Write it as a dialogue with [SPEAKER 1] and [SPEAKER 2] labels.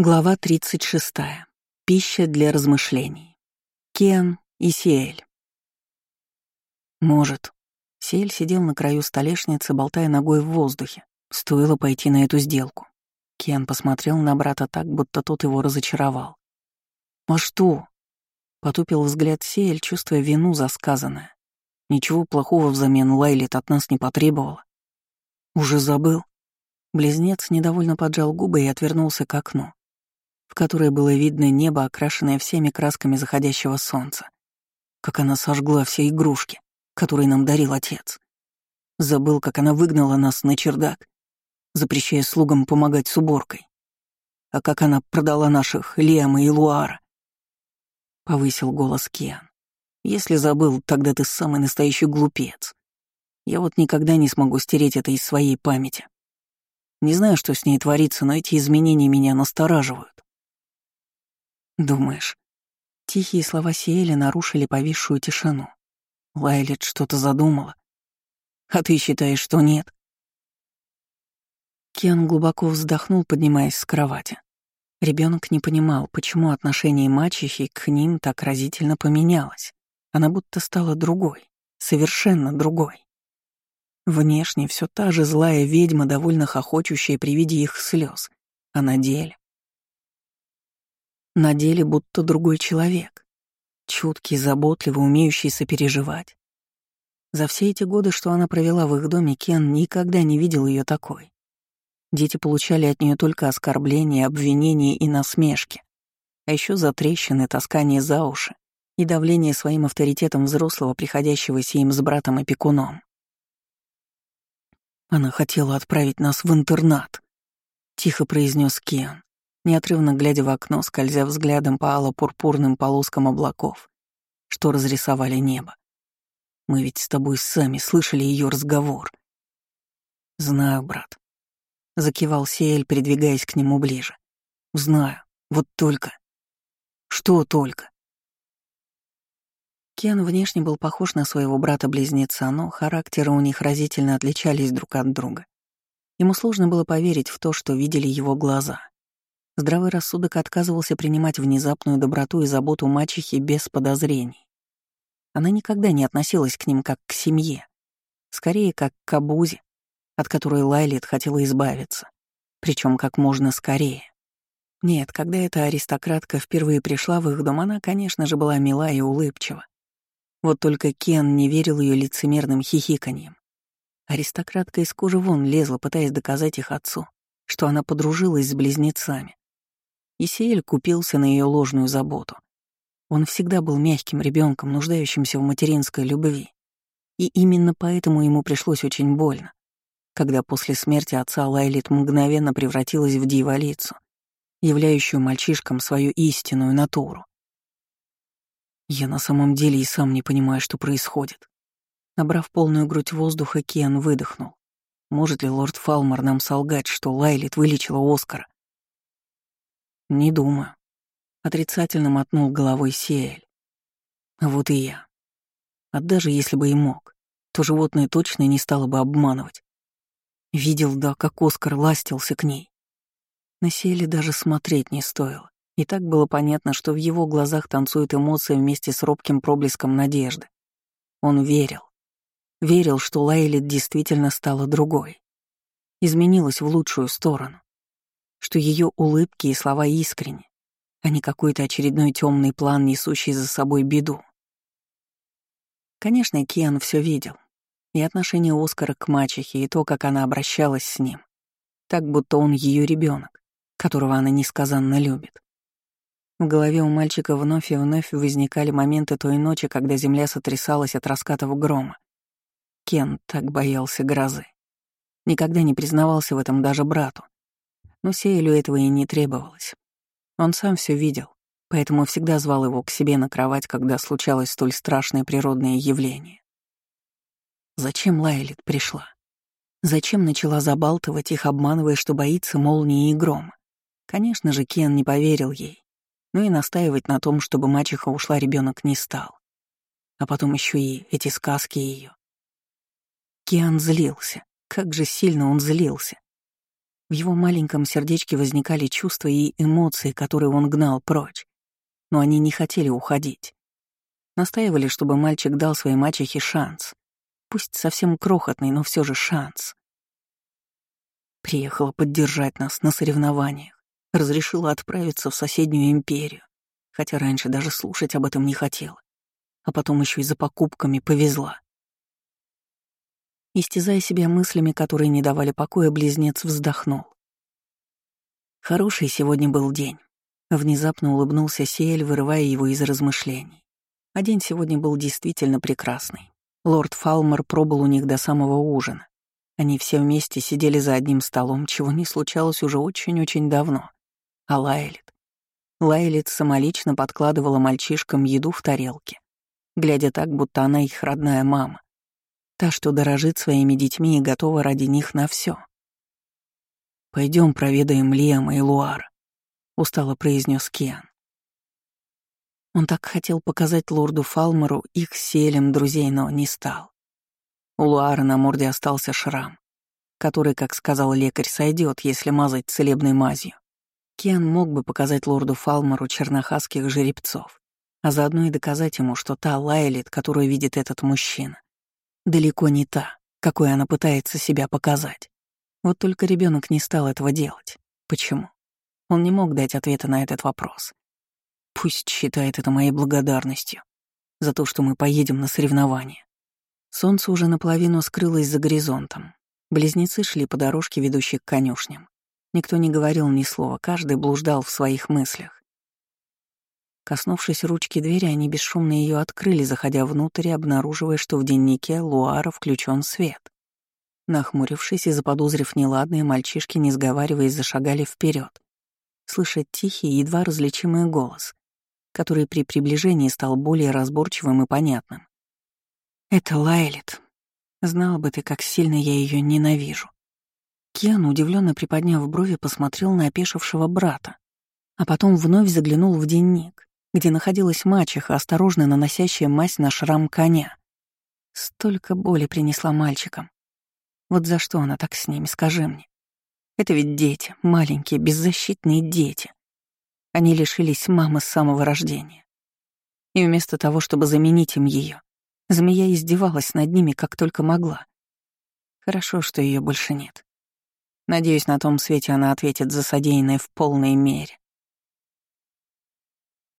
[SPEAKER 1] Глава 36. Пища для размышлений. Кен и Сиэль. Может. Сиэль сидел на краю столешницы, болтая ногой в воздухе. Стоило пойти на эту сделку. Кен посмотрел на брата так, будто тот его разочаровал. «А что?» Потупил взгляд Сиэль, чувствуя вину за сказанное. Ничего плохого взамен Лайлит от нас не потребовала. «Уже забыл?» Близнец недовольно поджал губы и отвернулся к окну в которой было видно небо, окрашенное всеми красками заходящего солнца. Как она сожгла все игрушки, которые нам дарил отец. Забыл, как она выгнала нас на чердак, запрещая слугам помогать с уборкой. А как она продала наших Лема и Луара. Повысил голос Киан. Если забыл, тогда ты самый настоящий глупец. Я вот никогда не смогу стереть это из своей памяти. Не знаю, что с ней творится, но эти изменения меня настораживают. «Думаешь?» Тихие слова Сиэли нарушили повисшую тишину. Лайлет что-то задумала. «А ты считаешь, что нет?» Кен глубоко вздохнул, поднимаясь с кровати. Ребенок не понимал, почему отношение мачехи к ним так разительно поменялось. Она будто стала другой, совершенно другой. Внешне все та же злая ведьма, довольно хохочущая при виде их слез, а на деле на деле будто другой человек. Чуткий, заботливый, умеющий сопереживать. За все эти годы, что она провела в их доме, Кен никогда не видел ее такой. Дети получали от нее только оскорбления, обвинения и насмешки. А еще затрещины, таскание за уши и давление своим авторитетом взрослого, приходящегося им с братом-опекуном. Она хотела отправить нас в интернат, — тихо произнес Кен неотрывно глядя в окно, скользя взглядом по ало-пурпурным полоскам облаков, что разрисовали небо. Мы ведь с тобой сами слышали ее разговор. Знаю, брат. Закивал Сиэль, придвигаясь к нему ближе. Знаю. Вот только. Что только? Кен внешне был похож на своего брата-близнеца, но характеры у них разительно отличались друг от друга. Ему сложно было поверить в то, что видели его глаза. Здравый рассудок отказывался принимать внезапную доброту и заботу мачехи без подозрений. Она никогда не относилась к ним как к семье, скорее как к обузе, от которой Лайлит хотела избавиться, причем как можно скорее. Нет, когда эта аристократка впервые пришла в их дом, она, конечно же, была мила и улыбчива. Вот только Кен не верил ее лицемерным хихиканьем. Аристократка из кожи вон лезла, пытаясь доказать их отцу, что она подружилась с близнецами, Исиэль купился на ее ложную заботу. Он всегда был мягким ребенком, нуждающимся в материнской любви. И именно поэтому ему пришлось очень больно, когда после смерти отца Лайлит мгновенно превратилась в дьяволицу, являющую мальчишкам свою истинную натуру. Я на самом деле и сам не понимаю, что происходит. Набрав полную грудь воздуха, Кен выдохнул. Может ли лорд Фалмер нам солгать, что Лайлит вылечила Оскара? «Не думаю», — отрицательно мотнул головой Сиэль. вот и я. А даже если бы и мог, то животное точно не стало бы обманывать. Видел, да, как Оскар ластился к ней. На Сиэле даже смотреть не стоило. И так было понятно, что в его глазах танцуют эмоции вместе с робким проблеском надежды. Он верил. Верил, что Лайлет действительно стала другой. Изменилась в лучшую сторону что ее улыбки и слова искренни, а не какой-то очередной темный план, несущий за собой беду. Конечно, Киан все видел. И отношение Оскара к мачехе, и то, как она обращалась с ним. Так, будто он ее ребенок, которого она несказанно любит. В голове у мальчика вновь и вновь возникали моменты той ночи, когда земля сотрясалась от раскатов грома. Кен так боялся грозы. Никогда не признавался в этом даже брату, но Сейлю этого и не требовалось. Он сам все видел, поэтому всегда звал его к себе на кровать, когда случалось столь страшное природное явление. Зачем Лайлит пришла? Зачем начала забалтывать их, обманывая, что боится молнии и грома? Конечно же, Кен не поверил ей, но и настаивать на том, чтобы мачеха ушла, ребенок не стал. А потом еще и эти сказки ее. Киан злился. Как же сильно он злился. В его маленьком сердечке возникали чувства и эмоции, которые он гнал прочь. Но они не хотели уходить. Настаивали, чтобы мальчик дал своей мачехе шанс. Пусть совсем крохотный, но все же шанс. Приехала поддержать нас на соревнованиях. Разрешила отправиться в соседнюю империю. Хотя раньше даже слушать об этом не хотела. А потом еще и за покупками повезла. Истязая себя мыслями, которые не давали покоя, близнец вздохнул. Хороший сегодня был день. Внезапно улыбнулся Сиэль, вырывая его из размышлений. А день сегодня был действительно прекрасный. Лорд Фалмер пробыл у них до самого ужина. Они все вместе сидели за одним столом, чего не случалось уже очень-очень давно. А Лайлит? Лайлит самолично подкладывала мальчишкам еду в тарелке, глядя так, будто она их родная мама. Та, что дорожит своими детьми и готова ради них на все. Пойдем проведаем Лиама и Луар, устало произнес Киан. Он так хотел показать лорду Фалмеру их селем друзей, но не стал. У Луара на морде остался шрам, который, как сказал лекарь, сойдет, если мазать целебной мазью. Киан мог бы показать лорду Фалмеру чернохасских жеребцов, а заодно и доказать ему, что та Лайлит, которую видит этот мужчина, далеко не та, какой она пытается себя показать. Вот только ребенок не стал этого делать. Почему? Он не мог дать ответа на этот вопрос. Пусть считает это моей благодарностью за то, что мы поедем на соревнования. Солнце уже наполовину скрылось за горизонтом. Близнецы шли по дорожке, ведущей к конюшням. Никто не говорил ни слова, каждый блуждал в своих мыслях. Коснувшись ручки двери, они бесшумно ее открыли, заходя внутрь и обнаруживая, что в дневнике Луара включен свет. Нахмурившись и заподозрив неладные, мальчишки, не сговариваясь, зашагали вперед, слыша тихий, едва различимый голос, который при приближении стал более разборчивым и понятным. «Это Лайлет. Знал бы ты, как сильно я ее ненавижу». Киан, удивленно приподняв брови, посмотрел на опешившего брата, а потом вновь заглянул в дневник где находилась мачеха, осторожно наносящая мазь на шрам коня. Столько боли принесла мальчикам. Вот за что она так с ними, скажи мне. Это ведь дети, маленькие, беззащитные дети. Они лишились мамы с самого рождения. И вместо того, чтобы заменить им ее, змея издевалась над ними как только могла. Хорошо, что ее больше нет. Надеюсь, на том свете она ответит за содеянное в полной мере.